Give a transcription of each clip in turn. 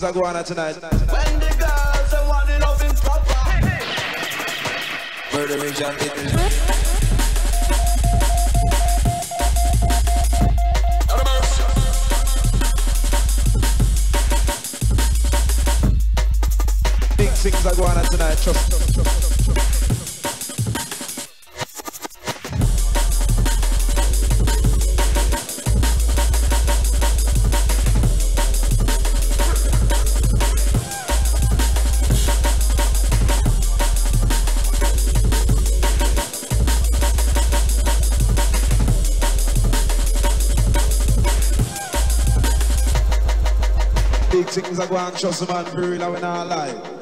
things are going on tonight. When the girls are wanting loving proper. Murdering John Dickens. Things are going on tonight, trust, me. things are going on, trust the man for real, I will not lie.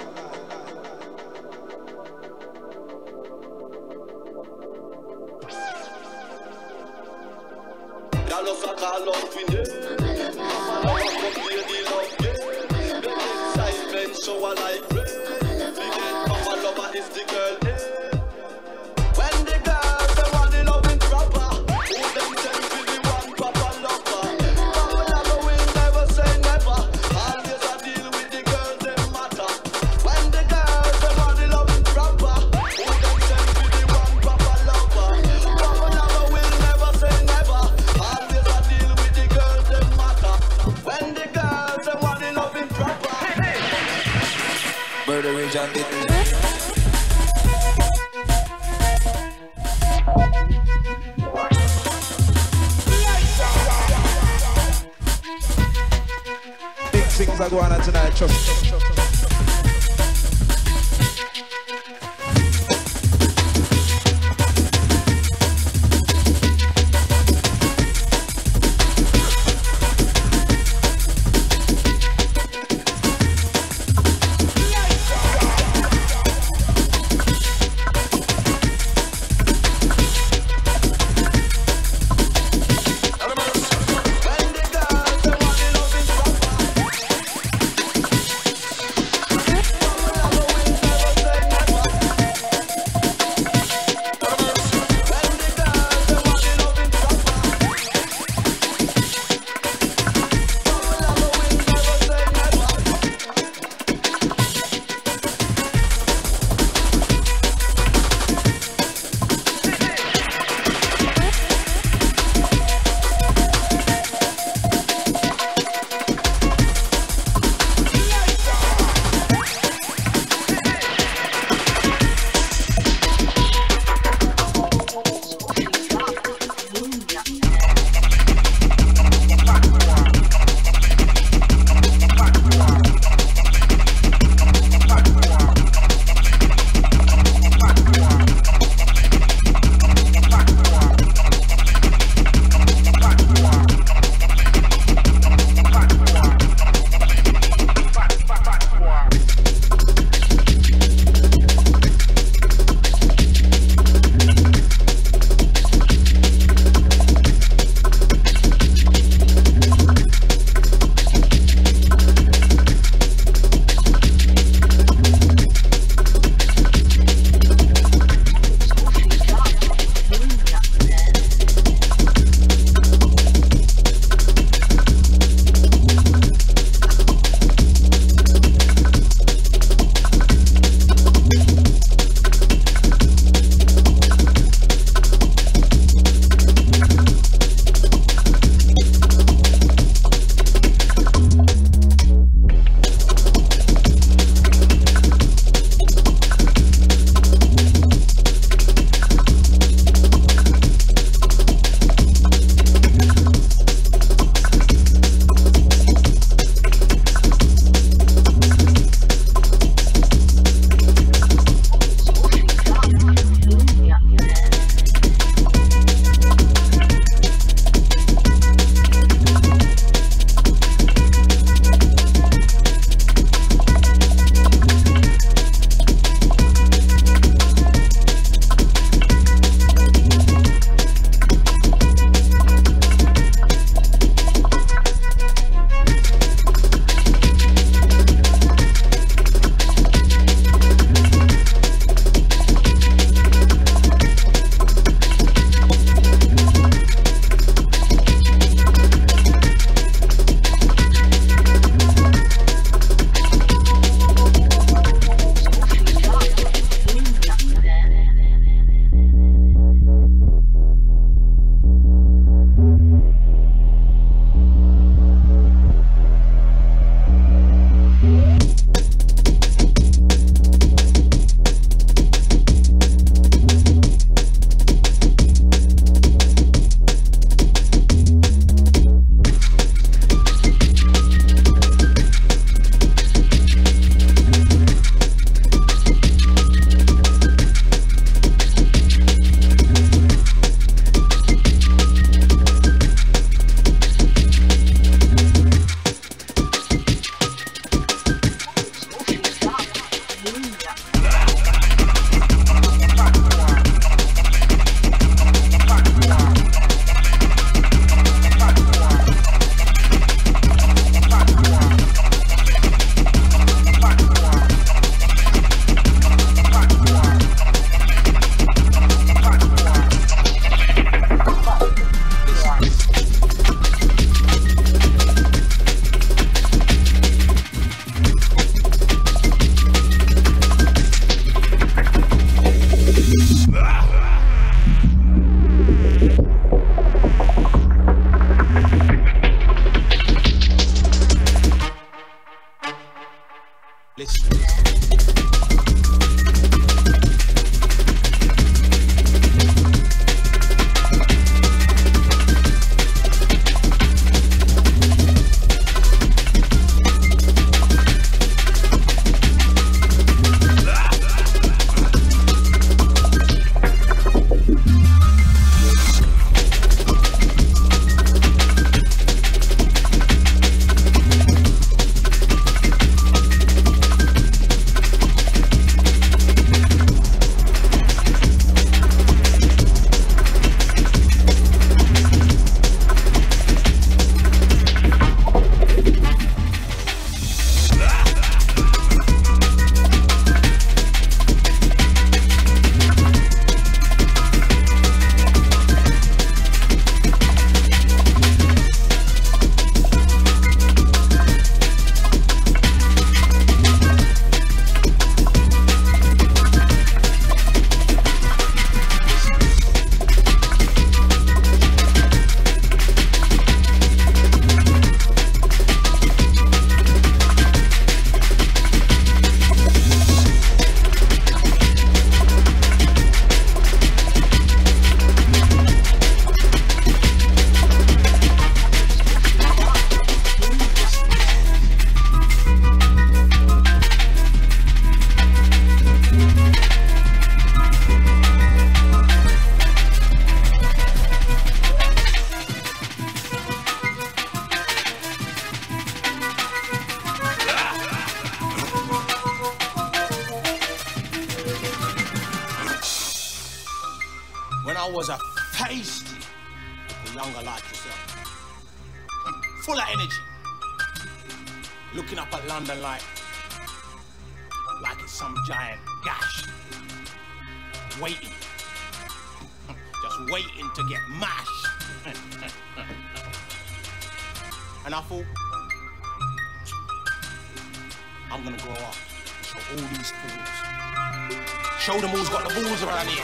Balls.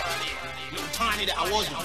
Little tiny that I wasn't.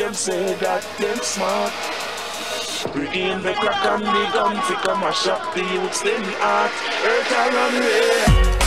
Claim say that them smart. Bring the crack and the gun to come a shop the youths them heart. Earth a runway.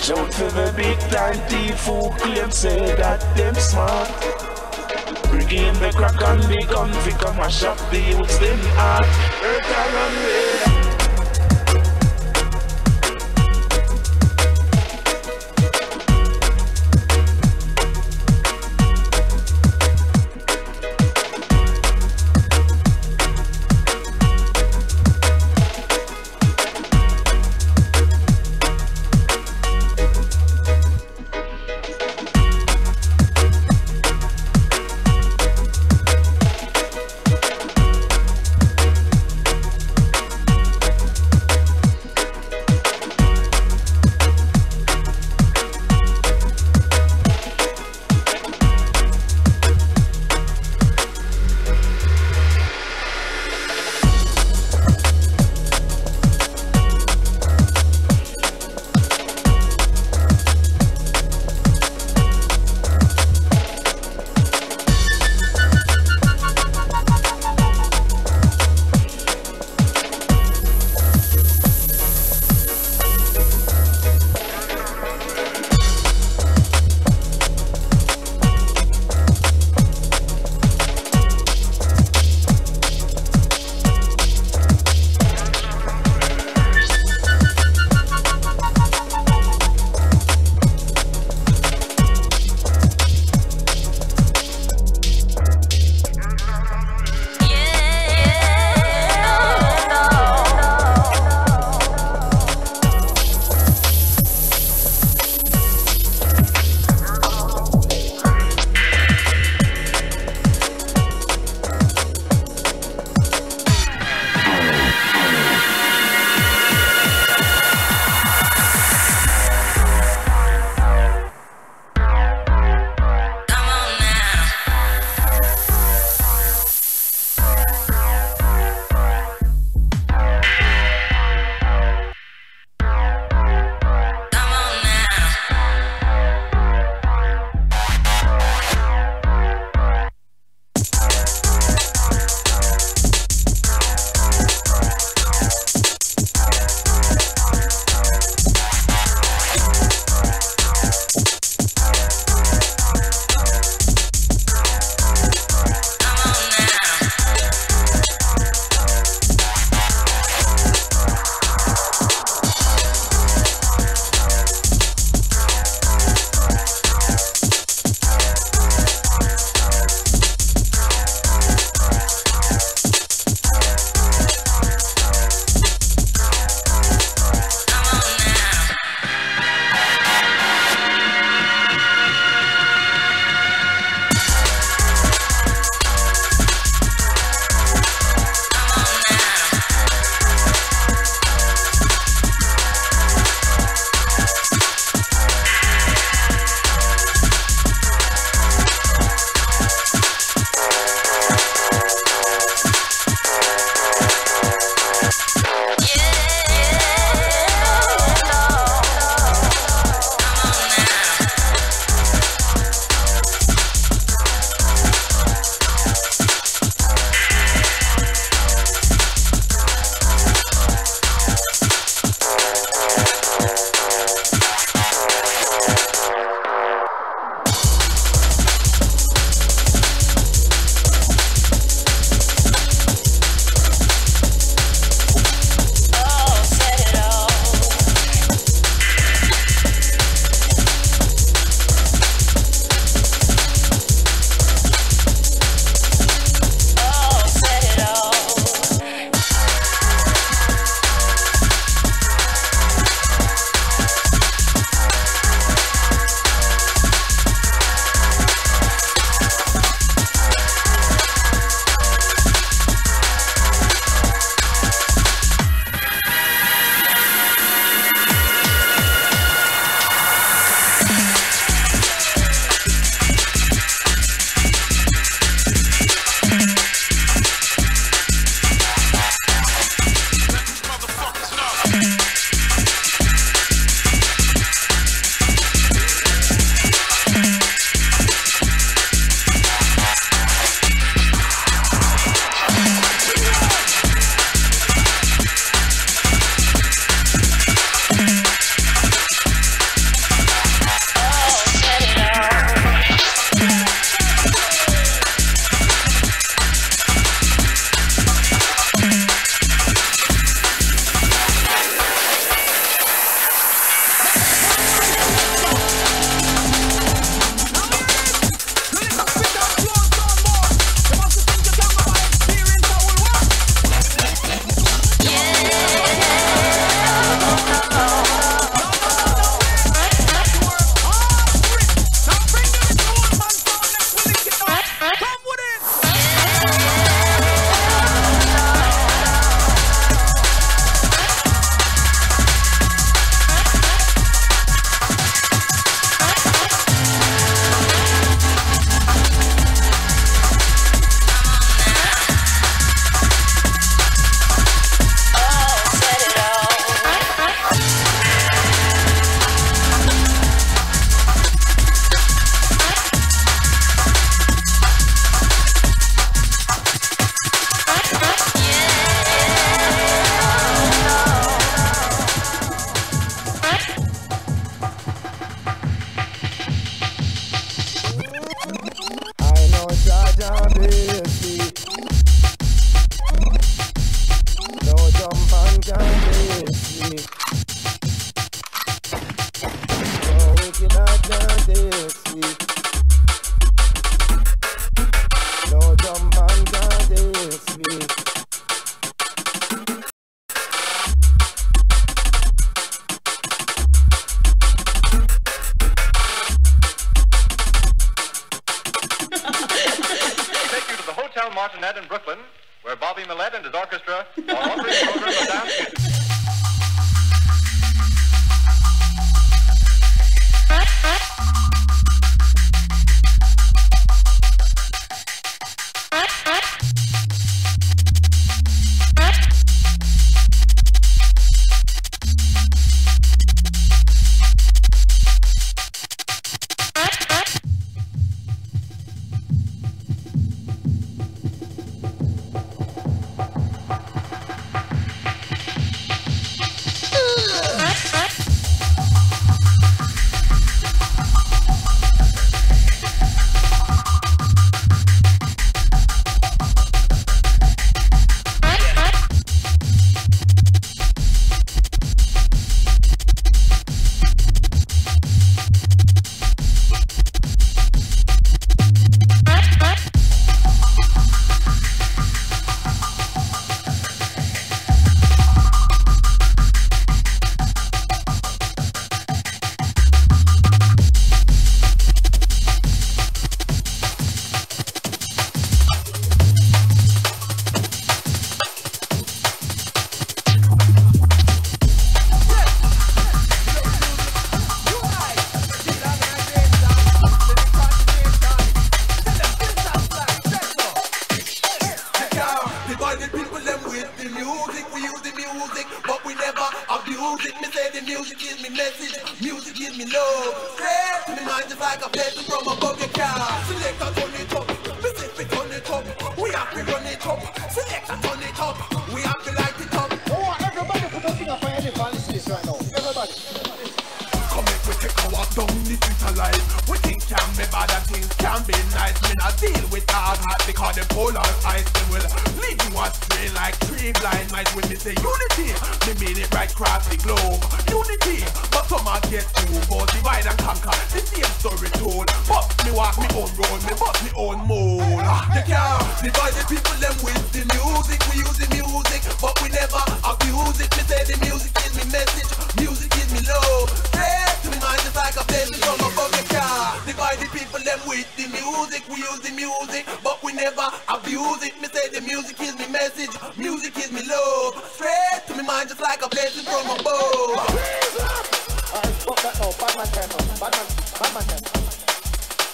Watch out for the big time thief who claims say that them smart. Bring in the crack and the gun, we come mash up the youths them heart. Earth and bad and things can be nice. Me not deal with hard heart because them polar eyes them will lead you astray like three blind mice. When me say unity, me mean it right across the globe. Unity, but some are get too for divide and conquer. The same story told, but me walk me own road, me bust me own mold. Ah, you can't divide the people them with the music. We use the music, but we never abuse it. Me say the music is me message, music is me love. Say to me mind just like a blessing from above. You can't divide the people people them with the music. We use the music, but we never abuse it. Me say the music is me message, music is me love. Straight to me mind, just like a blessing from above. Alright, fuck that now. Batman time now. Batman, Batman time.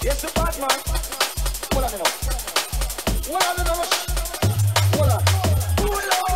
Yes, the Batman. Hold on now. Hold on now. Hold on. Hold on.